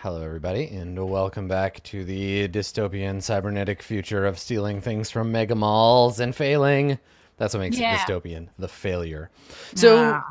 Hello, everybody, and welcome back to the dystopian cybernetic future of stealing things from mega malls and failing. That's what makes Yeah. it dystopian, the failure. So Nah.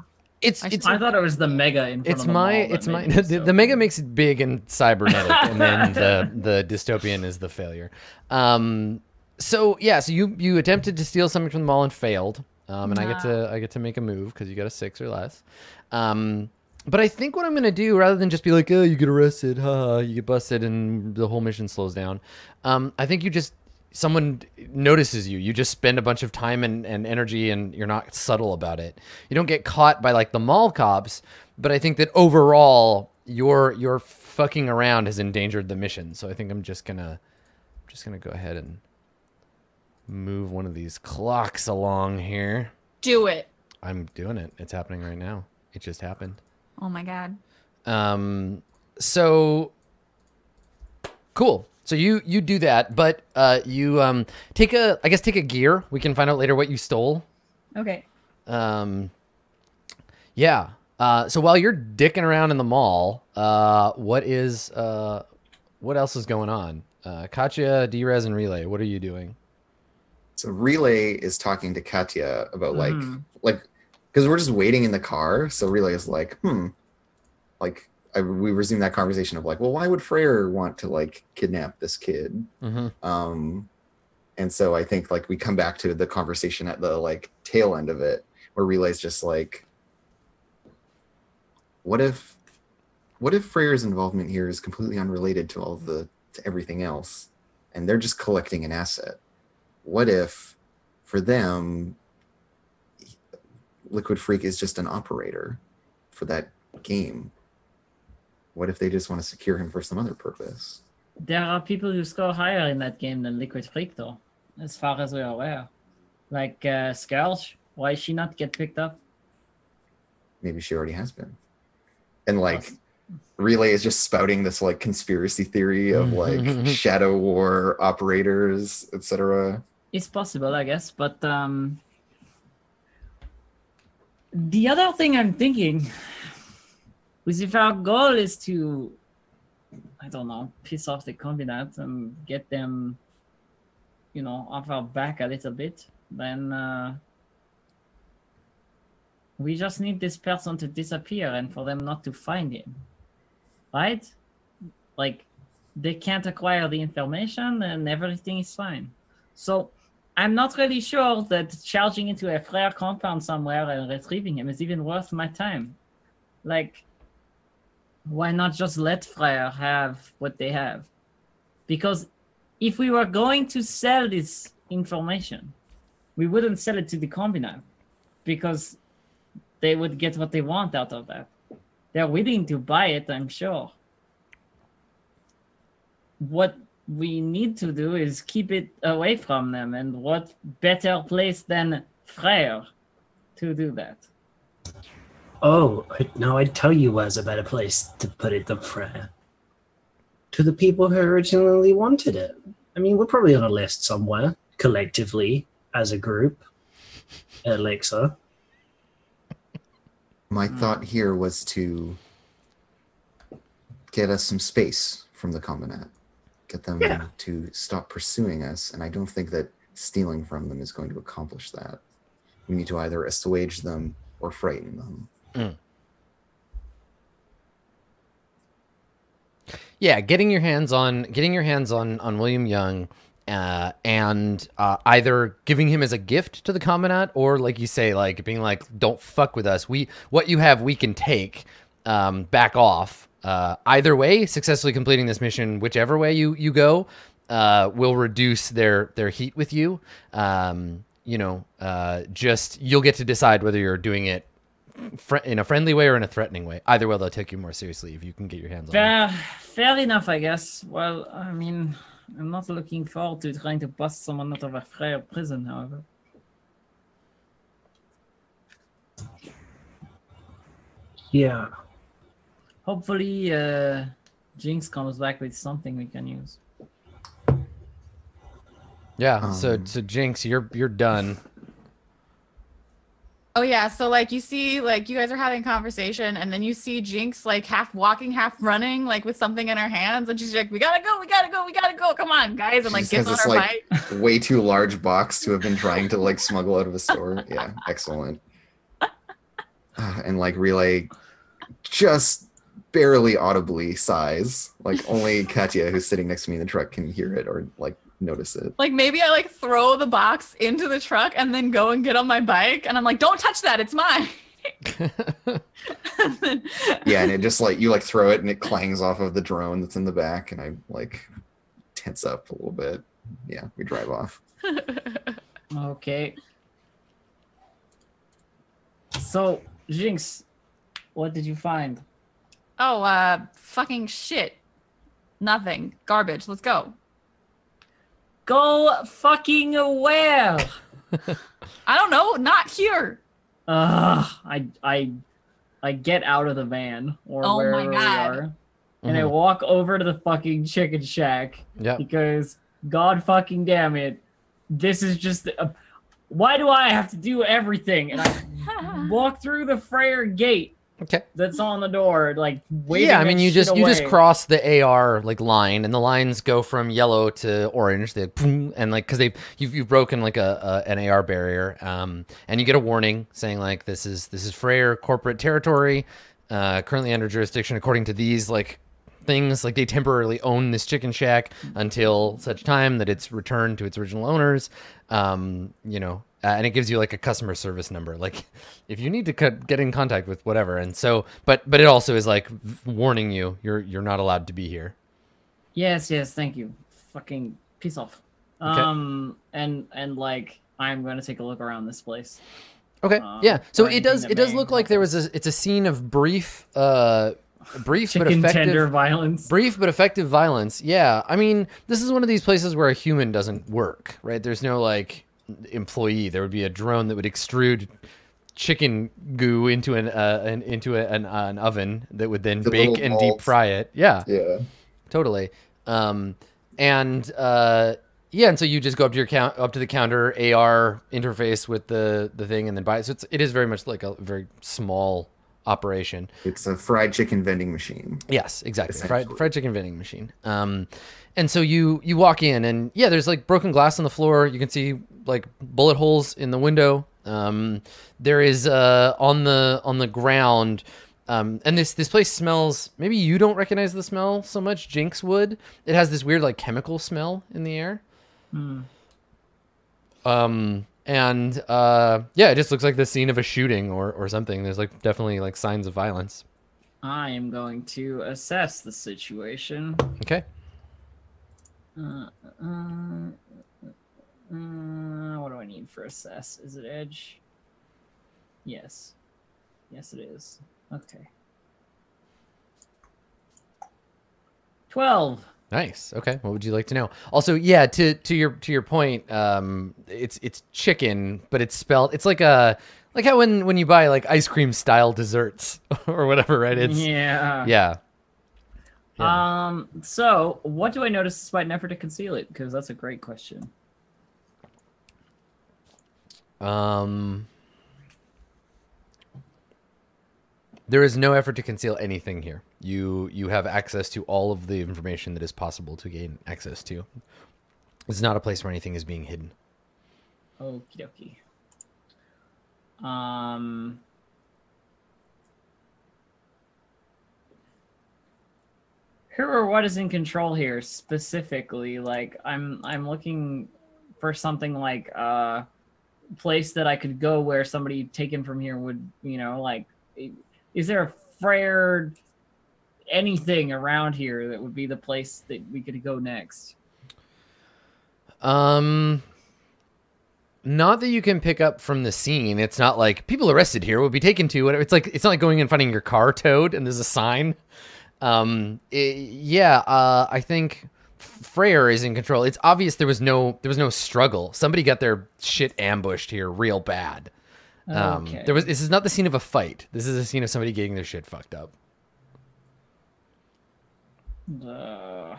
it's I it's I thought it was the mega in front it's my it's my the, the mega makes it big and cybernetic, and then the the dystopian is the failure. Um, so yeah, so you you attempted to steal something from the mall and failed, um, and I get to I get to make a move because you got a six or less. Um, but I think what I'm gonna do, rather than just be like, oh, you get arrested, haha, you get busted, and the whole mission slows down. Um, I think you just someone notices you. You just spend a bunch of time and, and energy, and you're not subtle about it. You don't get caught by like the mall cops, but I think that overall, your your fucking around has endangered the mission. So I think I'm just gonna just gonna go ahead and move one of these clocks along here. Do it. I'm doing it. It's happening right now. It just happened. Oh my god. Um, so cool. So you you do that, but uh, you um take a I guess take a gear. We can find out later what you stole. Okay. Um, yeah. Uh, so while you're dicking around in the mall, uh, what is uh, what else is going on? Uh, Katya, Drez, and Relay. What are you doing? So Relay is talking to Katya about like Mhm. like because we're just waiting in the car. So Relay is like, hmm, like I, we resume that conversation of like, well, why would Freyr want to like kidnap this kid? Mm-hmm. Um, and so I think like we come back to the conversation at the like tail end of it, where Relay's just like, what if, what if Freyr's involvement here is completely unrelated to all the to everything else, and they're just collecting an asset? What if, for them, Liquid Freak is just an operator for that game? What if they just want to secure him for some other purpose? There are people who score higher in that game than Liquid Freak, though, as far as we're aware. Like uh, Scourge, why is she not get picked up? maybe she already has been and like relay is just spouting this like conspiracy theory of like shadow war operators etc It's possible, I guess, but um, the other thing I'm thinking is if our goal is to, I don't know, piss off the combinat and get them, you know, off our back a little bit, then uh, we just need this person to disappear and for them not to find him, right? Like they can't acquire the information and everything is fine. So I'm not really sure that charging into a Freyr compound somewhere and retrieving him is even worth my time. Like, why not just let Freyr have what they have? Because if we were going to sell this information, we wouldn't sell it to the Combinat because they would get what they want out of that. They're willing to buy it, I'm sure. What we need to do is keep it away from them. And what better place than Freyr to do that? Oh, I, no, I'd tell you where's a better place to put it than Freyr. To the people who originally wanted it. I mean, we're probably on a list somewhere, collectively, as a group. Elixir. my Hmm. thought here was to get us some space from the combinat get them Yeah. to stop pursuing us and i don't think that stealing from them is going to accomplish that we need to either assuage them or frighten them Yeah, getting your hands on getting your hands on on William Young, uh, and uh, either giving him as a gift to the Combinat, or like you say, like being like, "Don't fuck with us. We what you have, we can take. Um, back off." Uh, either way, successfully completing this mission, whichever way you you go, uh, will reduce their their heat with you. Um, you know, uh, just you'll get to decide whether you're doing it fr- in a friendly way or in a threatening way. Either way, they'll take you more seriously if you can get your hands on. them. Fair, fair enough, I guess. Well, I mean, I'm not looking forward to trying to bust someone out of a Freyr prison, however. Yeah. Hopefully, uh, Jinx comes back with something we can use. Yeah. so Um, so Jinx, you're you're done. Oh yeah, so like you see, like you guys are having a conversation, and then you see Jinx like half walking, half running, like with something in her hands, and she's like, "We gotta go, we gotta go, we gotta go! Come on, guys!" And like She gets has on this, her like, bike. Way too large box to have been trying to like smuggle out of a store. Yeah, excellent. And like relay just barely audibly sighs. Like only Katya, who's sitting next to me in the truck, can hear it or like notice it. Like maybe I like throw the box into the truck and then go and get on my bike, and I'm like, "Don't touch that, it's mine." And then- Yeah, and it just like you like throw it and it clangs off of the drone that's in the back, and I like tense up a little bit. Yeah, we drive off. Okay. So, Jinx, what did you find? Oh, uh, fucking shit. Nothing. Garbage. Let's go. Go fucking where? I don't know. Not here. Ugh, I I I get out of the van or Oh my wherever we God. are, and I Mhm. walk over to the fucking chicken shack Yeah. because God fucking damn it, this is just. A, why do I have to do everything? And I walk through the Freyr gate Okay. that's on the door, like yeah, I mean, you just you just cross the AR like line, and the lines go from yellow to orange. They and like because they you've you've broken like a, a an AR barrier, um, and you get a warning saying like this is this is Freyr corporate territory, uh, currently under jurisdiction according to these like things. Like they temporarily own this chicken shack until such time that it's returned to its original owners. Um, you know, uh, and it gives you like a customer service number like if you need to cut, get in contact with whatever and so but but it also is like warning you you're you're not allowed to be here Yes, yes, thank you. Fucking peace off. Okay. Um, and and like I'm gonna take a look around this place. okay Um, yeah so it does it does look like there was a it's a scene of brief uh brief but effective tender violence. brief but effective violence yeah i mean this is one of these places where a human doesn't work right there's no like employee there would be a drone that would extrude chicken goo into an uh an, into a, an, uh, an oven that would then The bake and deep fry it yeah Yeah. totally um and uh yeah and so you just go up to your count up to the counter ar interface with the the thing and then buy it so it's it is very much like a very small operation It's a fried chicken vending machine. Yes, exactly. Fried, fried chicken vending machine. Um, and so you you walk in and yeah, there's like broken glass on the floor. You can see like bullet holes in the window. Um, there is uh on the on the ground. Um, and this this place smells. Maybe you don't recognize the smell so much. Jinx would. It has this weird like chemical smell in the air. Hmm. Um, and uh, yeah, it just looks like the scene of a shooting or or something. There's like definitely like signs of violence. I am going to assess the situation. Okay. Uh, uh, uh, what do I need for assess? Is it edge? Yes. Yes, it is. Okay. 12. Nice. Okay. What would you like to know? Also, yeah, to to your to your point, um, it's it's chicken, but it's spelled. It's like a like how when when you buy like ice cream style desserts or whatever, right? It's yeah. yeah. Yeah. Um. So, what do I notice despite an effort to conceal it? Because that's a great question. Um, there is no effort to conceal anything here. You you have access to all of the information that is possible to gain access to. It's not a place where anything is being hidden. Okie dokie. Um. Who or what is in control here specifically? Like, I'm I'm looking for something like a place that I could go where somebody taken from here would, you know, like, is there a Freyr anything around here that would be the place that we could go next? Um, not that you can pick up from the scene. It's not like people arrested here will be taken to whatever. It's like it's not like going and finding your car towed and there's a sign. Um, it- yeah, uh, I think Freyr is in control. It's obvious there was no there was no struggle. Somebody got their shit ambushed here real bad. Um, Okay. there was this is not the scene of a fight. This is a scene of somebody getting their shit fucked up. Uh,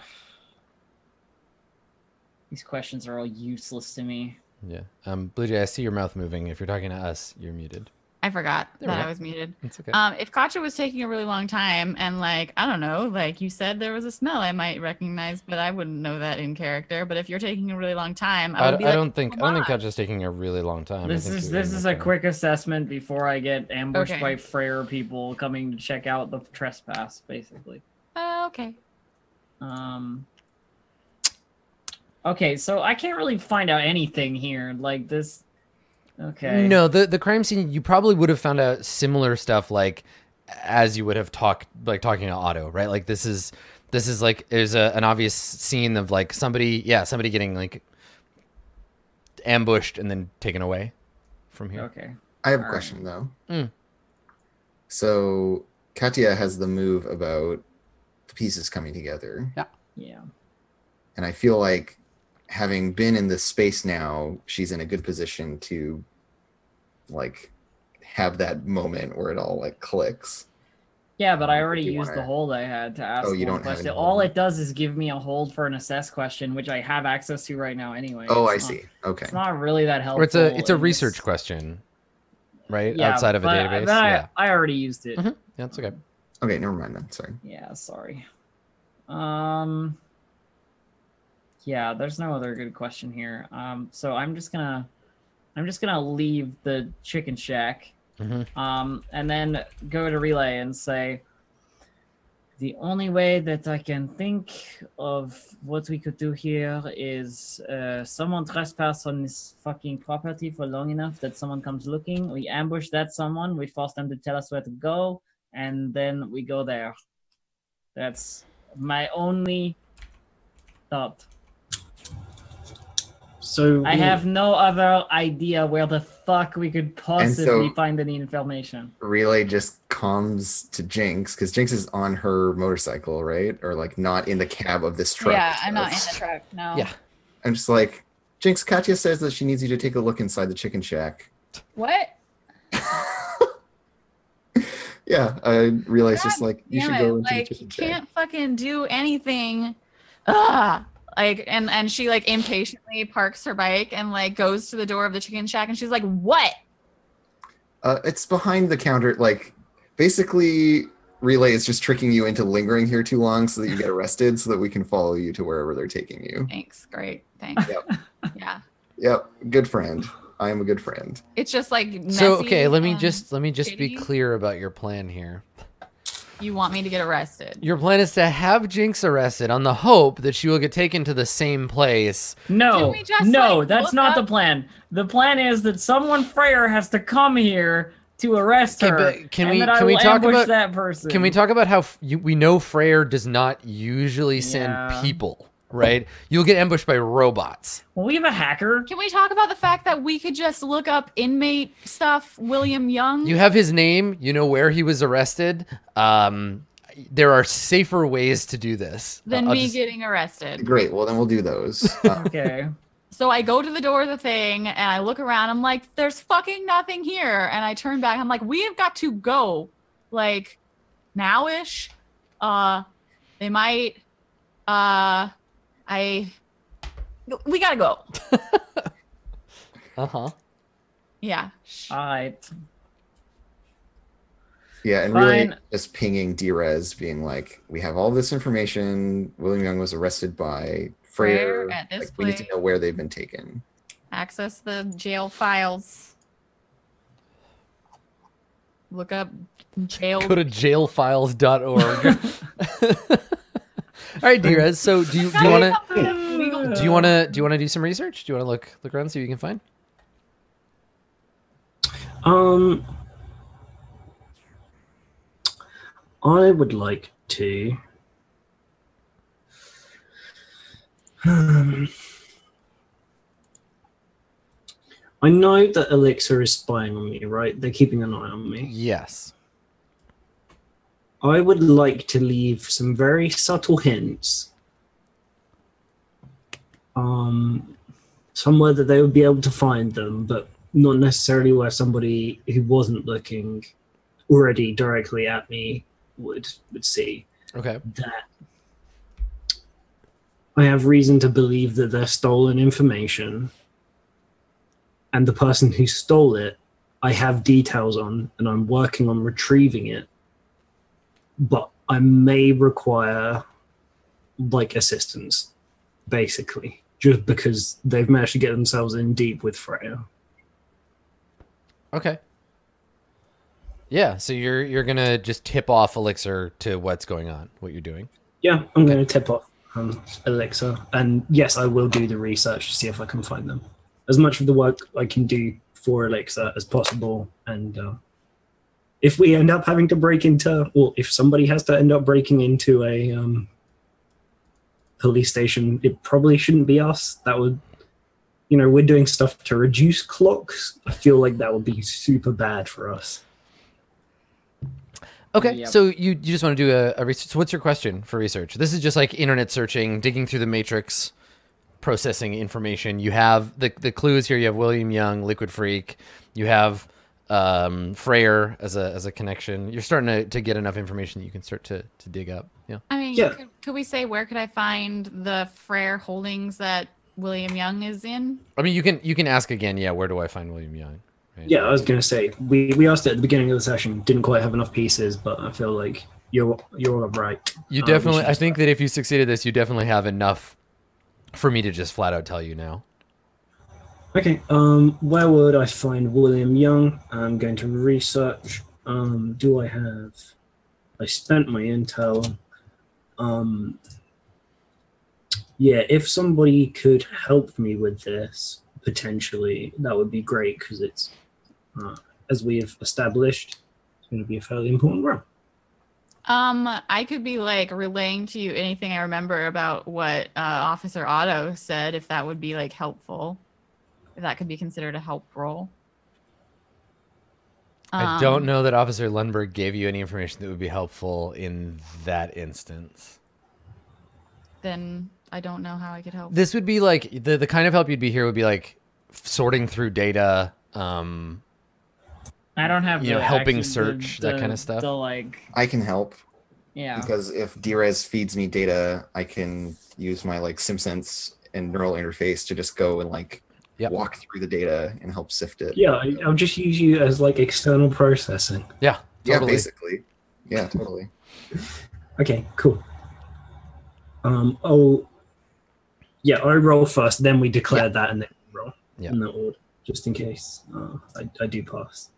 these questions are all useless to me. Yeah. Um, Blue Jay, I see your mouth moving. If you're talking to us, you're muted. I forgot There that we I was muted. It's okay. Um, if Katya was taking a really long time and like I don't know, like you said there was a smell I might recognize, but I wouldn't know that in character. But if you're taking a really long time, I I, would be I like, don't think I don't think Katya's taking a really long time. I This think is this is a okay. quick assessment before I get ambushed Okay. by Freyr people coming to check out the trespass, basically. "Oh, okay. Um. Okay, so I can't really find out anything here. Like this. Okay. No, the the crime scene you probably would have found out similar stuff like as you would have talked like talking to Otto, right? Like this is this is like there's a, an obvious scene of like somebody yeah somebody getting like ambushed and then taken away from here. Okay. I have a Alright. question though. Mm. So Katya has the move about the pieces coming together, Yeah. Yeah. and I feel like having been in this space now, she's in a good position to like have that moment where it all like clicks. Yeah, but I already used the wanna- hold I had to ask Oh, you one don't question. any All it does is give me a hold for an assess question, which I have access to right now anyway. Oh, I not- see. Okay. It's not really that helpful. Or it's a it's a research this- question, right? Yeah, Outside of a but- database. but I, yeah. I already used it. Mhm. yeah, it's okay. Okay, never mind then. Sorry. Yeah, sorry. Um Yeah, there's no other good question here. Um so I'm just gonna I'm just gonna leave the chicken shack hmm um and then go to relay and say the only way that I can think of what we could do here is uh, someone trespass on this fucking property for long enough that someone comes looking. We ambush that someone. We force them to tell us where to go, and then we go there. That's my only thought. So I have no other idea where the fuck we could possibly so- find any information. Relay just comes to Jinx because Jinx is on her motorcycle, right? Or like not in the cab of this truck. Yeah, I'm not in the truck. No. Yeah. I'm just like, Jinx, Katya says that she needs you to take a look inside the chicken shack. What? yeah, uh, Relay's just like, you Damn should it, go into like the you chicken shack. can't fucking do anything. Ugh. Like and and she like impatiently parks her bike and like goes to the door of the chicken shack and she's like, "What?" Uh, it's behind the counter. Like, basically, Relay is just tricking you into lingering here too long so that you get arrested so that we can follow you to wherever they're taking you. Thanks. Great. Thanks. Yep. Yeah. Yep, good friend. I am a good friend. It's just like messy So okay, let me just let me just be clear about your plan here. You want me to get arrested? Your plan is to have Jinx arrested on the hope that she will get taken to the same place. No, just, no, like, that's look not the plan. The plan is that someone Freyr has to come here to arrest Okay, her. can and we- that I can we talk about- that person? Can we talk about how f- you, we know Freyr does not usually send Yeah. people, right? You'll get ambushed by robots. Well, we have a hacker. Can we talk about the fact that we could just look up inmate stuff, William Young? You have his name. You know where he was arrested. Um, there are safer ways to do this. than I'll me just- getting arrested. Great. Well, then we'll do those. Uh, Okay. So I go to the door of the thing and I look around. I'm like, there's fucking nothing here. And I turn back. I'm like, we have got to go like nowish. Uh, they might, uh, I, we gotta go. Uh-huh. Yeah. All right. yeah, and really Fine. just pinging Drez, being like, we have all this information. William Young was arrested by Freyr. Freyr at this Like, we need to know where they've been taken. Access the jail files. Look up jail. Go to jailfiles.org. All right, Drez. So do you do you want to do you want to do you want to do some research? Do you want to look look around see what you can find? Um, I would like to. Um, I know that Elixir is spying on me, right? They're keeping an eye on me. Yes. I would like to leave some very subtle hints. Um, somewhere that they would be able to find them, but not necessarily where somebody who wasn't looking already directly at me would would see Okay. that. I have reason to believe that they're stolen information, and the person who stole it, I have details on, and I'm working on retrieving it. But I may require like assistance, basically, just because they've managed to get themselves in deep with Freyr. Okay. Yeah, so you're you're gonna just tip off Elixir to what's going on, what you're doing. Yeah, I'm going to tip off um, Elixir, and yes, I will do the research to see if I can find them. As much of the work I can do for Elixir as possible, and uh, if we end up having to break into, or if somebody has to end up breaking into a um, police station, it probably shouldn't be us. That would, you know, we're doing stuff to reduce clocks. I feel like that would be super bad for us. Okay, Yep. so you, you just want to do a, a research. So what's your question for research? This is just like internet searching, digging through the matrix, processing information. You have the the clues here. You have William Young, Liquid Freak. You have um, Freyr as a as a connection. You're starting to, to get enough information that you can start to, to dig up. Yeah. I mean, Yeah. could, could we say where could I find the Freyr holdings that William Young is in? I mean, you can you can ask again. Yeah, where do I find William Young? Right? Yeah, I was going to say we, we asked it at the beginning of the session. Didn't quite have enough pieces, but I feel like you're you're right. You Uh, definitely. should I think that if you succeeded this, you definitely have enough for me to just flat out tell you now. Okay, um, where would I find William Young? I'm going to research. Um, do I have? I spent my intel. Um, yeah, if somebody could help me with this, potentially, that would be great because it's, uh, as we have established, it's going to be a fairly important role. Um, I could be like relaying to you anything I remember about what uh, Officer Otto said, if that would be like helpful. If that could be considered a help role. I don't Um, know that Officer Lundberg gave you any information that would be helpful in that instance. Then I don't know how I could help. This would be like the the kind of help you'd be here would be like sorting through data. Um, I don't have You know, helping actual- search, that the- kinda stuff. The like, I can help yeah. because if Drez feeds me data, I can use my like SimSense and neural interface to just go and like Yep. walk through the data and help sift it. Yeah, I- I'll just use you as like external processing. yeah, Yeah, basically. Yeah, totally. Okay, cool. Um, oh, yeah, I roll first, then we declare that, and then roll Yeah. in that order, just in case uh, I, I do pass.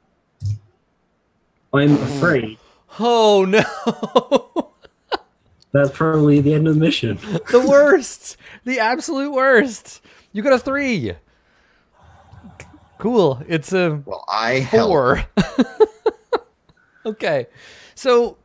I'm afraid Oh no, that's probably the end of the mission. the worst, the absolute worst. You got a three. Cool. It's a Well, I help. four. okay, so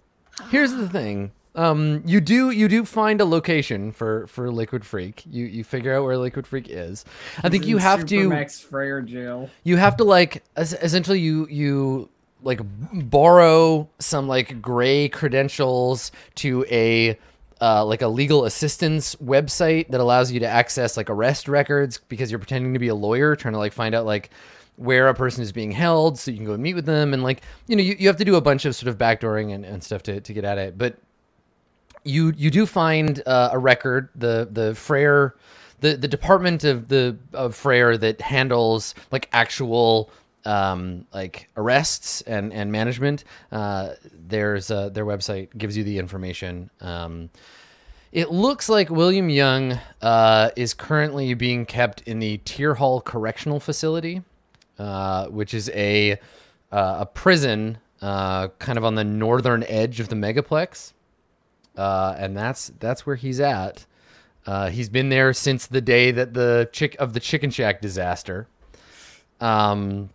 here's the thing. Um, you do you do find a location for for Liquid Freak. You you figure out where Liquid Freak is. I think you have to Max Freyr jail. you have to like essentially you you like borrow some like gray credentials to a uh, like a legal assistance website that allows you to access like arrest records because you're pretending to be a lawyer trying to like find out like where a person is being held so you can go and meet with them. And like you know you, you have to do a bunch of sort of backdooring and, and stuff to, to get at it. But you you do find uh, a record the the Freyr the the department of the of Freyr that handles like actual um, like arrests and and management. Uh, there's their website gives you the information. Um, it looks like William Young uh, is currently being kept in the Tier Hall Correctional Facility, uh, which is a uh, a prison uh, kind of on the northern edge of the megaplex and that's that's where he's at. He's been there since the day that the chick of the Chicken Shack disaster. Um,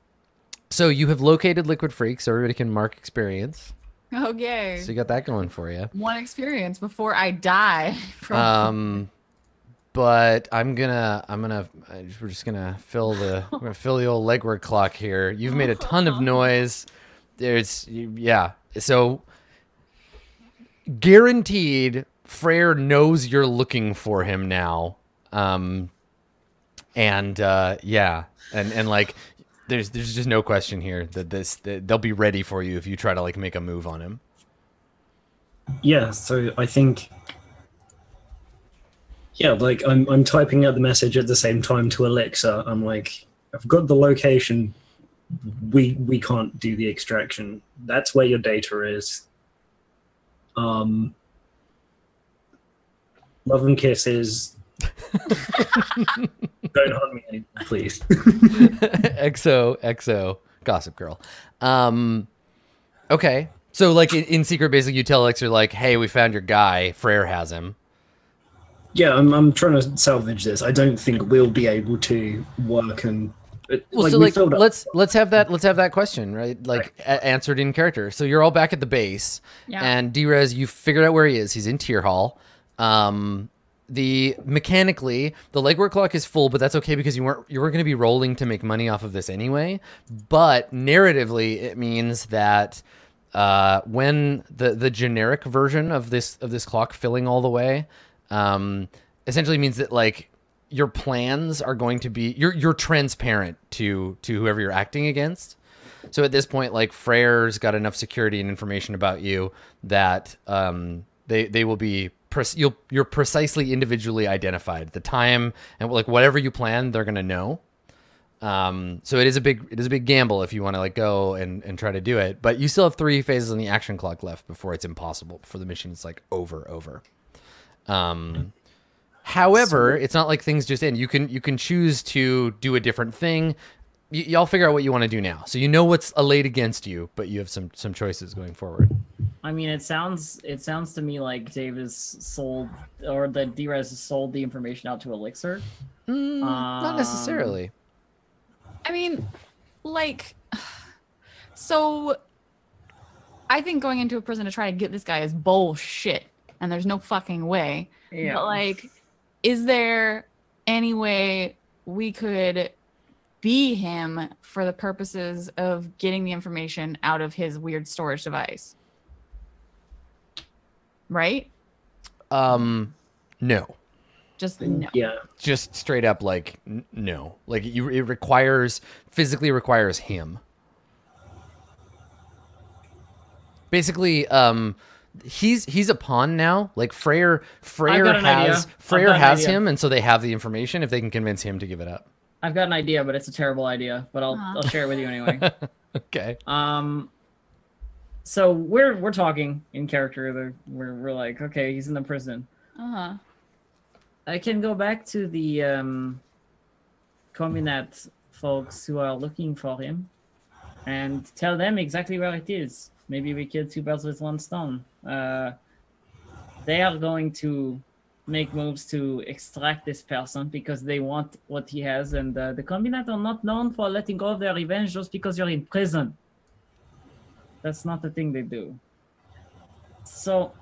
so you have located Liquid Freak, so everybody can mark experience. Okay. So you got that going for you. One experience before I die. From Um, but I'm gonna I'm gonna we're just gonna fill the we're gonna fill the old legwork clock here. You've made a ton of noise. There's yeah. So guaranteed Freyr knows you're looking for him now. Um and uh yeah, and and like there's there's just no question here that this that they'll be ready for you if you try to like make a move on him. Yeah, so I think. Yeah, like I'm, I'm typing out the message at the same time to Elixir. I'm like, I've got the location. we we can't do the extraction. That's where your data is. Um, love and kisses. Don't hunt me anymore, please. exo exo gossip girl. Um okay. So like in, in secret basically you tell elixir like hey we found your guy. Freyr has him. Yeah, I'm, I'm trying to salvage this. I don't think we'll be able to work and. it- well so we like let's let's have that let's have that question right? Like a- answered in character. So you're all back at the base. Yeah. and drez you figured out where he is. He's in tier hall. Um the mechanically the legwork clock is full but that's okay because you weren't you weren't going to be rolling to make money off of this anyway. But narratively it means that uh, when the the generic version of this of this clock filling all the way um, essentially means that like your plans are going to be you're you're transparent to to whoever you're acting against. So at this point like Freyr's got enough security and information about you that um, they they will be you'll you're precisely individually identified. The time and like whatever you plan they're gonna know. Um, so it is a big it is a big gamble if you want to like go and and try to do it but you still have three phases on the action clock left before it's impossible before the mission is like over over. Um however it's not like things just end. You can you can choose to do a different thing. Y'all figure out what you want to do now. So you know what's laid against you but you have some some choices going forward I mean, it sounds it sounds to me like Dave has sold or that Drez has sold the information out to Elixir. Mm, not Um, necessarily I mean, like, so I think going into a prison to try to get this guy is bullshit, and there's no fucking way. Yeah. But like, is there any way we could be him for the purposes of getting the information out of his weird storage device? Right? um no Just no. yeah, just straight up like n- no like you it requires physically requires him basically um he's he's a pawn now like freyr freyr got an idea. has I've freyr got an has him and so they have the information if they can convince him to give it up I've got an idea, but it's a terrible idea. But I'll Aw. I'll share it with you anyway. okay Um, so we're we're talking in character. We're we're like, okay, he's in the prison. Uh huh. I can go back to the um, Combinat folks who are looking for him, and tell them exactly where it is. Maybe we kill two birds with one stone. Uh, they are going to make moves to extract this person because they want what he has, and uh, the Combinat are not known for letting go of their revenge just because you're in prison. That's not the thing they do. So,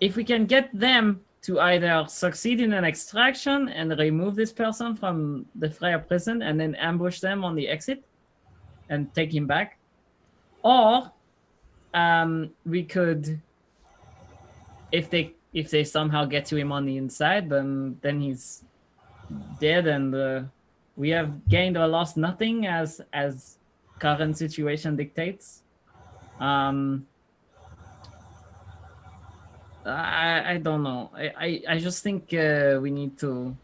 if we can get them to either succeed in an extraction and remove this person from the Freyr prison and then ambush them on the exit and take him back, or um, we could, if they if they somehow get to him on the inside, then then he's dead and uh, we have gained or lost nothing as as current situation dictates. Um, I I don't know. I I, I just think uh, we need to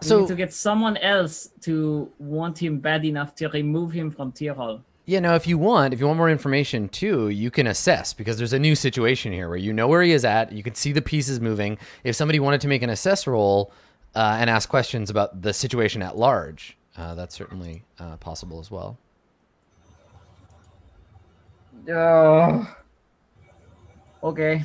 we So- need to get someone else to want him bad enough to remove him from tier hall. Yeah, no, if you want, if you want more information too, you can assess because there's a new situation here where you know where he is at, you can see the pieces moving. If somebody wanted to make an assess roll uh, and ask questions about the situation at large, uh, that's certainly uh, possible as well. Oh. Okay.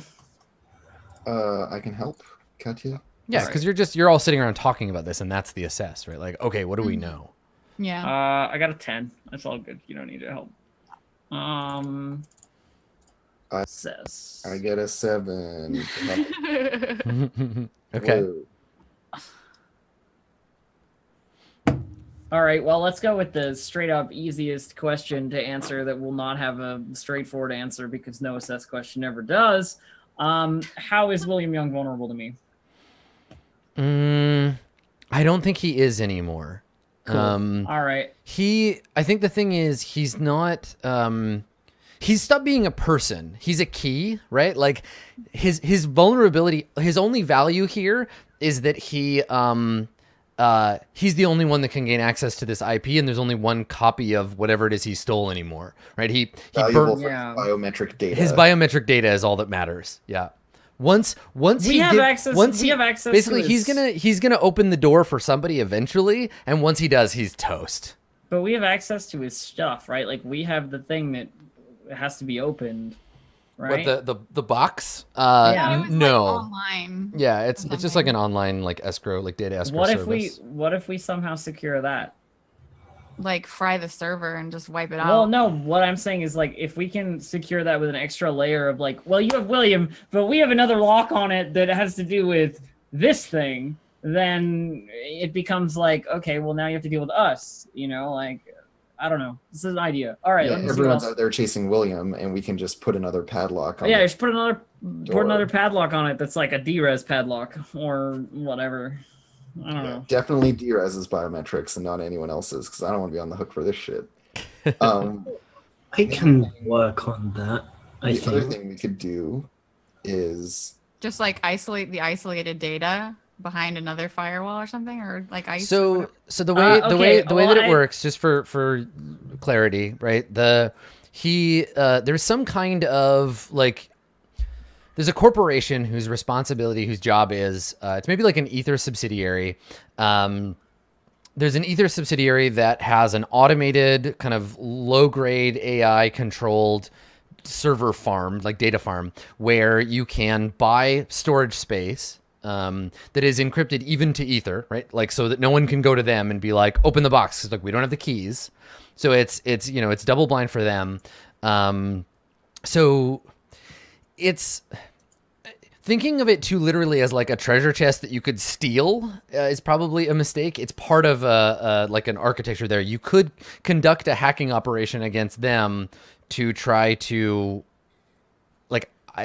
Uh, I can help, Katya. Yeah, Alright. because you're just you're all sitting around talking about this, and that's the assess, right? Like, okay, what do we Mhm. know? Yeah. Uh, I got a ten. That's all good. You don't need to help. Um. I- Says. I get a seven. okay. Whoa. All right, well, let's go with the straight up easiest question to answer that will not have a straightforward answer because no assess question ever does. Um, how is William Young vulnerable to me? Mm, I don't think he is anymore. Cool. Um, All right. he i think the thing is he's not um he's stopped being a person he's a key right like his his vulnerability his only value here is that he um uh, he's the only one that can gain access to this IP, and there's only one copy of whatever it is he stole anymore, right? He he Valuable burned for Yeah. biometric data. his biometric data is all that matters. Yeah. Once once We he have give- access- Once we he, have access to Basically, he's gonna he's gonna open the door for somebody eventually, and once he does, he's toast. But we have access to his stuff, right? Like we have the thing that has to be opened, right? What the the the box? Uh, Yeah. It n- was, like, no. online. yeah, it's it's just like an online like escrow like data escrow what if service. we what if we somehow secure that? Like fry the server and just wipe it Well, out. no, what I'm saying is like if we can secure that with an extra layer of like, well, you have William, but we have another lock on it that has to do with this thing, then it becomes like, okay, well now you have to deal with us, you know, like I don't know. This is an idea. All right, Yeah, let me see what everyone's out there chasing William, and we can just put another padlock on. Yeah, just put another Door. put another padlock on it that's like a Drez padlock or whatever. I don't Yeah, know. definitely Drez's biometrics and not anyone else's because I don't want to be on the hook for this shit. Um, I can work on that. I the other thing we could do is Just like isolate the isolated data behind another firewall or something, or like ice. So so the way Uh, the way the way well, that it I- works, just for for clarity, right? The he uh, there's some kind of like there's a corporation whose responsibility, whose job is uh, it's maybe like an Ether subsidiary. Um, there's an Ether subsidiary that has an automated kind of low grade AI controlled server farm, like data farm, where you can buy storage space um, that is encrypted even to Ether, right? Like so that no one can go to them and be like, open the box, 'cause, like we don't have the keys. So it's it's you know it's double blind for them. Um, so it's thinking of it too literally as like a treasure chest that you could steal uh, is probably a mistake. It's part of a, a like an architecture there. You could conduct a hacking operation against them to try to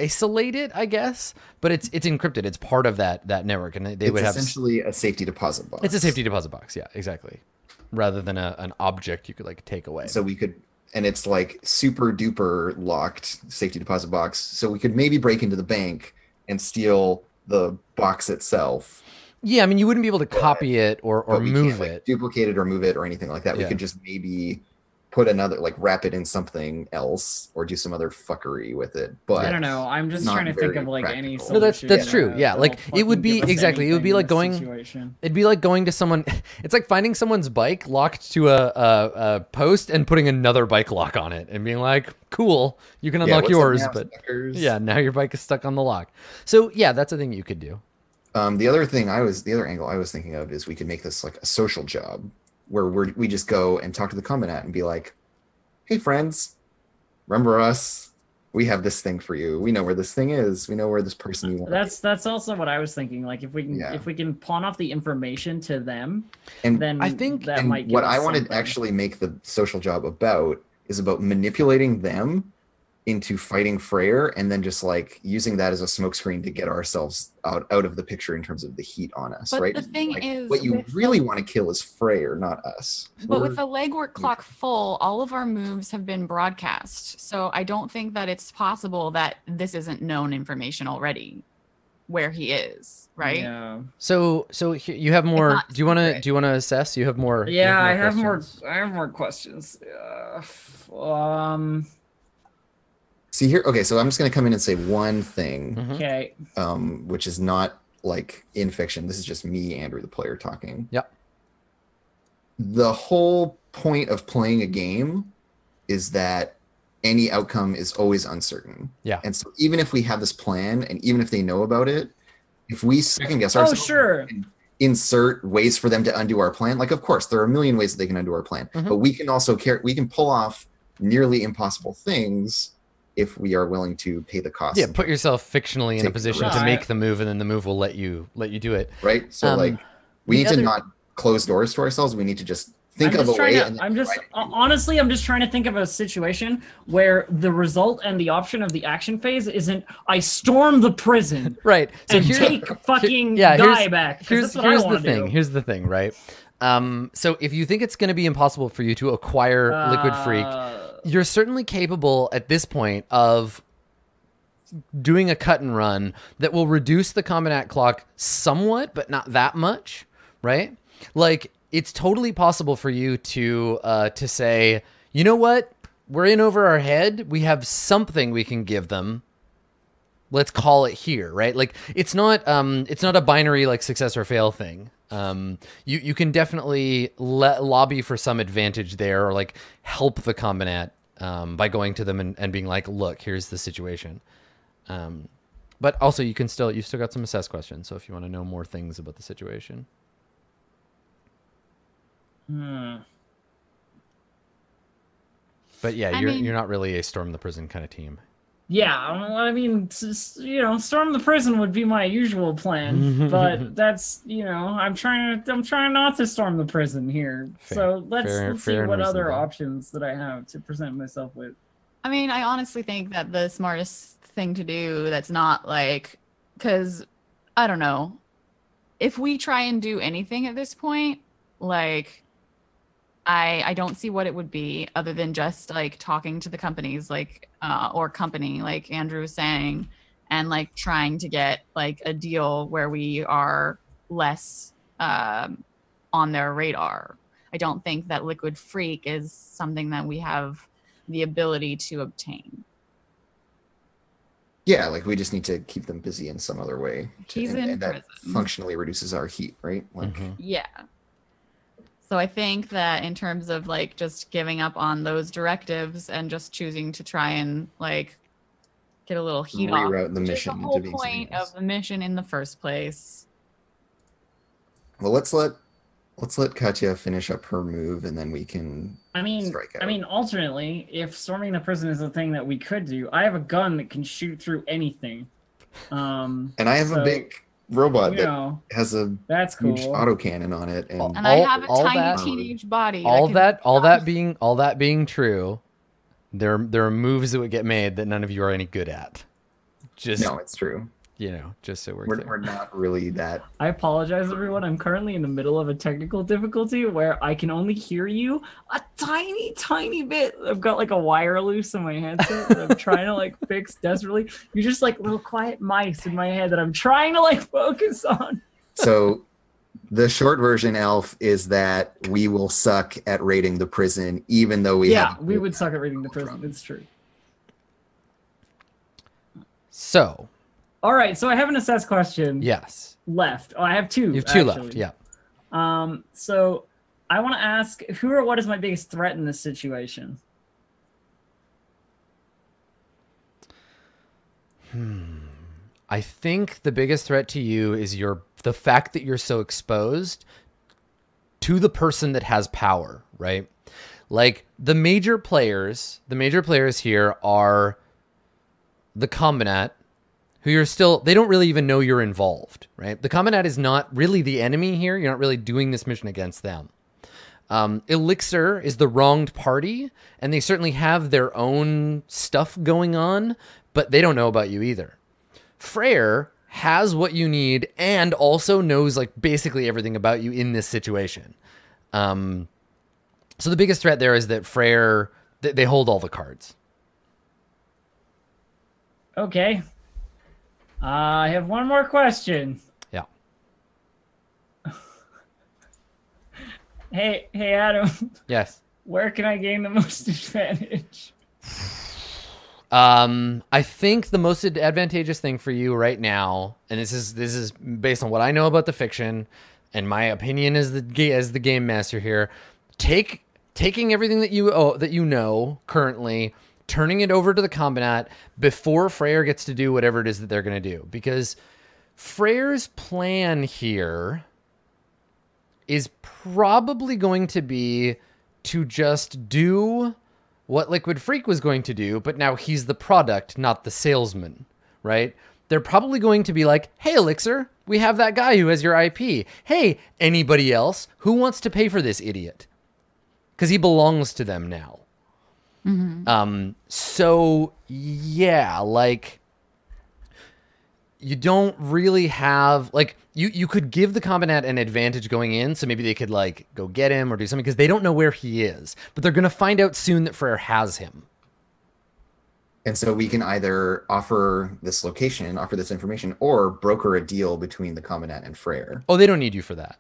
isolate it, I guess. But it's it's encrypted. It's part of that that network, and they, they it's would have. essentially a safety deposit box. It's a safety deposit box. Yeah, exactly. Rather than a, an object you could like take away. So we could, and it's like super duper locked safety deposit box. So we could maybe break into the bank and steal the box itself. yeah, I mean, you wouldn't be able to copy it or or but move can't, like, it. duplicate it, or move it, or anything like that. Yeah. We could just maybe put another, like wrap it in something else, or do some other fuckery with it. But I don't know. I'm just trying to think of like any. practical. No, that's- that's true. Yeah, like, it would be- exactly, it would be like going- situation. It'd be like going to someone. It's like finding someone's bike locked to a, a, a post and putting another bike lock on it and being like, "Cool, you can unlock what's up yours." but suckers? yeah, now your bike is stuck on the lock. So yeah, that's a thing you could do. Um, the other thing I was, the other angle I was thinking of is we could make this like a social job where we're, we just go and talk to the combinat and be like, "Hey, friends, remember us? We have this thing for you. We know where this thing is. We know where this person you want." That's that's also what I was thinking. Like if we can Yeah. if we can pawn off the information to them, and then I think- that might. give what us I want to actually make the social job about is about manipulating them into fighting Freyr and then just like using that as a smokescreen to get ourselves out, out of the picture in terms of the heat on us, But right? the thing Like, is, what you with the- really want to kill is Freyr, not us. But We're- with the legwork clock full, all of our moves have been broadcast. So I don't think that it's possible that this isn't known information already where he is, right? Yeah. So so you have more. Do you want to do you want to assess? You have more. you Yeah, I have more. I have more questions. Uh, um. See here, okay, so I'm just gonna come in and say one thing, Mhm. Okay. um, which is not like in fiction. This is just me, Andrew, the player, talking. Yep. The whole point of playing a game is that any outcome is always uncertain. Yeah. And so even if we have this plan, and even if they know about it, if we second guess ourselves, Oh, sure. and insert ways for them to undo our plan. Like, of course, there are a million ways that they can undo our plan, Mhm. but we can also care. We can pull off nearly impossible things if we are willing to pay the cost. Yeah, put yourself fictionally in a position to make the move, and then the move will let you let you do it. right. So Um, like, we the need to not close doors to ourselves. We need to just think I'm of just a way. to, and I'm just to hon- do it. honestly, I'm just trying to think of a situation where the result and the option of the action phase isn't I storm the prison Right. So and take fucking yeah, here's- guy back. 'cause here's that's what here's I the thing. Do. Here's the thing, right? Um, so if you think it's going to be impossible for you to acquire Liquid Freak, Uh, you're certainly capable at this point of doing a cut and run that will reduce the combat clock somewhat, but not that much, right? like it's totally possible for you to uh to say you know what? We're in over our head. We have something we can give them let's call it here right like it's not um it's not a binary like success or fail thing um you you can definitely le- lobby for some advantage there or like help the combinat um by going to them and, and being like look here's the situation um but also you can still you still got some assess questions so if you want to know more things about the situation Hmm. But yeah, I you're mean- you're not really a storm the prison kind of team. Yeah, I mean, s- s- you know, storm the prison would be my usual plan, but that's you know, I'm trying to, I'm trying not to storm the prison here. Fair. So let's, Fair- let's fair see what other options that I have to present myself with. I mean, I honestly think that the smartest thing to do that's not like, because I don't know, if we try and do anything at this point, like, I I don't see what it would be other than just like talking to the companies, like, uh, or company, like Andrew was saying, and like trying to get like a deal where we are less um, on their radar. I don't think that Liquid Freak is something that we have the ability to obtain. Yeah, like we just need to keep them busy in some other way. to- He's and, in and that prison. functionally reduces our heat, right? Like Mhm. Yeah. So I think that in terms of like just giving up on those directives and just choosing to try and like get a little heat off, reroute the mission the whole being something point else. of the mission in the first place. Well, let's let let's let Katya finish up her move, and then we can. I mean, Strike I mean, alternately, if storming the prison is a thing that we could do, I have a gun that can shoot through anything. Um, And I have So, a big robot you that know, has a that's cool. huge autocannon on it, and And I have a all tiny that- teenage body. all can that all that being all that being true, there there are moves that would get made that none of you are any good at. Just no, it's true. You know, just so we're, We're, clear. we're not really that. I apologize, everyone. I'm currently in the middle of a technical difficulty where I can only hear you a tiny, tiny bit. I've got like a wire loose in my headset that I'm trying to like fix desperately. You're just like little quiet mice in my head that I'm trying to like focus on. So, the short version, Elf, is that we will suck at raiding the prison, even though we yeah, have we would suck at raiding the prison. It's true. so All right, so I have an assess question yes, left. Oh, I have two. you have two actually. left. Yeah. Um, so I want to ask who or what is my biggest threat in this situation? Hmm. I think the biggest threat to you is your the fact that you're so exposed to the person that has power, right? Like the major players, the major players here are the Combinat, who you're still they don't really even know you're involved, right? The Combinat is not really the enemy here. You're not really doing this mission against them. Um, Elixir is the wronged party, and they certainly have their own stuff going on, but they don't know about you either. Freyr has what you need and also knows like basically everything about you in this situation. Um, so the biggest threat there is that Freyr they hold all the cards. Okay. Uh, I have one more question. Yeah. Hey, hey, Adam, Yes. where can I gain the most advantage? Um, I think the most advantageous thing for you right now, and this is this is based on what I know about the fiction, and my opinion as the as the game master here, take taking everything that you oh, that you know currently, turning it over to the Combinat before Freyr gets to do whatever it is that they're gonna do, because Freyr's plan here is probably going to be to just do what Liquid Freak was going to do, but now he's the product, not the salesman, right? They're probably going to be like, hey, Elixir, we have that guy who has your IP. Hey, anybody else who wants to pay for this idiot? Because he belongs to them now. Um, so, yeah, like, you don't really have like you you could give the combinat an advantage going in so maybe they could like go get him or do something because they don't know where he is. But they're gonna find out soon that Freyr has him. And so we can either offer this location, offer this information, or broker a deal between the Combinat and Freyr. oh they don't need you for that.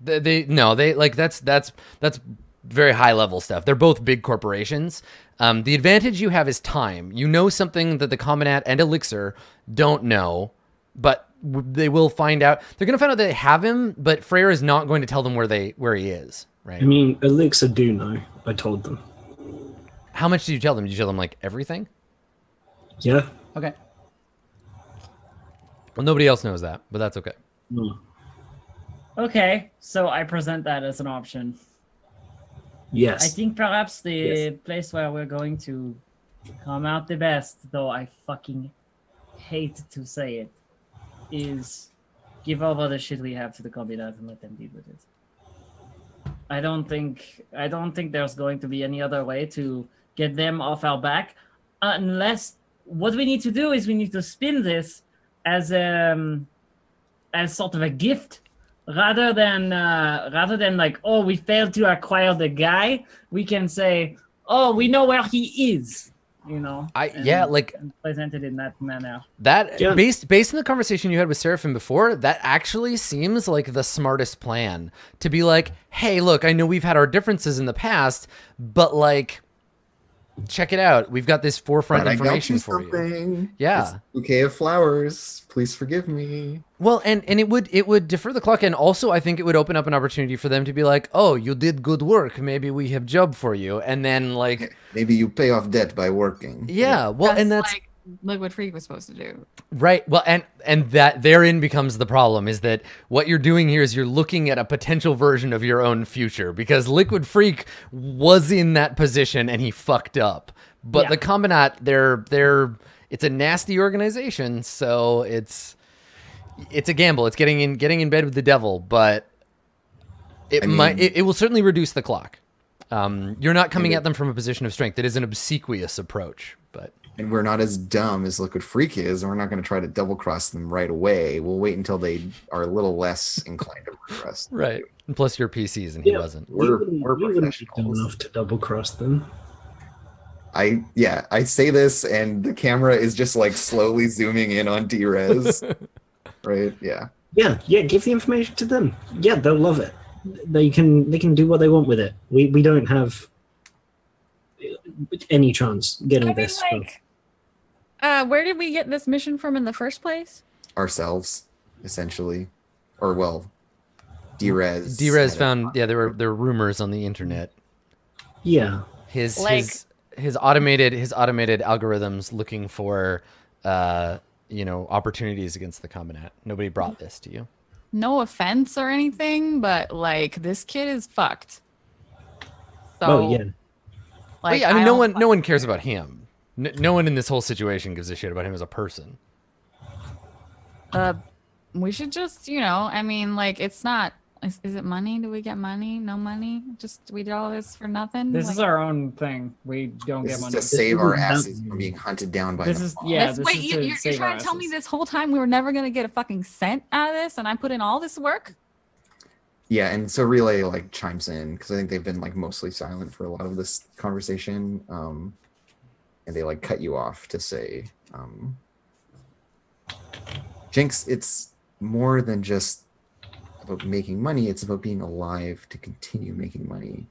They, they no, they like that's that's that's very high level stuff. They're both big corporations. Um, the advantage you have is time. You know something that the Combinat and Elixir don't know, but w- they will find out. They're going to find out they have him, but Freyr is not going to tell them where they where he is. Right? I mean, Elixir do know. I told them. How much did you tell them? Did you tell them like everything? Yeah. Okay. Well, nobody else knows that, but that's okay. No. Okay, so I present that as an option. Yes. I think perhaps the Yes. place where we're going to come out the best, though I fucking hate to say it, is give over the shit we have to the Combinat and let them deal with it. I don't think I don't think there's going to be any other way to get them off our back, unless what we need to do is we need to spin this as um as sort of a gift rather than uh, rather than like oh we failed to acquire the guy we can say oh we know where he is you know I and- yeah, like and present it in that manner That Yeah. based based on the conversation you had with Seraphim before, that actually seems like the smartest plan. To be like, hey, look, I know we've had our differences in the past, but like, check it out. We've got this forefront But I got information you for you. Yeah. This bouquet of flowers. Please forgive me. Well, and and it would it would defer the clock, and also I think it would open up an opportunity for them to be like, oh, you did good work. Maybe we have job for you, and then like, Maybe you pay off debt by working. yeah, well, and that's like Liquid Freak was supposed to do. Right. Well, and and that therein becomes the problem is that what you're doing here is you're looking at a potential version of your own future because Liquid Freak was in that position and he fucked up. But Yeah. the Combinat, they're they're it's a nasty organization, so it's it's a gamble. It's getting in getting in bed with the devil, but it I might it, it will certainly reduce the clock. Um, you're not coming it- at them from a position of strength. It is an obsequious approach, but And we're not as dumb as Liquid Freak is, and we're not going to try to double cross them right away. We'll wait until they are a little less inclined to murder us. right. And plus, your PCs and he Yeah. wasn't. We We're- wouldn't- we're we wouldn't be dumb professionals. enough to double cross them. I yeah, I say this, and the camera is just like slowly zooming in on Drez. right? Yeah. Yeah, yeah. Give the information to them. Yeah, they'll love it. They can they can do what they want with it. We we don't have any chance getting I mean, this. like, uh, where did we get this mission from in the first place? Ourselves, essentially, or well, Drez. Drez found yeah there were there were rumors on the internet. yeah, His Like- his his automated his automated algorithms looking for uh you know opportunities against the Combinat. Nobody brought this to you. No offense or anything, but like this kid is fucked. So, oh yeah. But like, yeah, I mean no one no one cares about him. No, no one in this whole situation gives a shit about him as a person. Uh, we should just, you know, I mean, like, it's not. Is, is it money? Do we get money? No money? Just we did all this for nothing? this Like, is our own thing we don't This get is money to save our isn't asses from being hunted down by This the is- mob. yeah, That's- this wait, is you, to you're, you're trying to tell me this whole time we were never gonna get a fucking cent out of this, and I put in all this work? Yeah, and so Relay like chimes in because I think they've been like mostly silent for a lot of this conversation. Um, and they like cut you off to say, um, Jinx, it's more than just about making money, it's about being alive to continue making money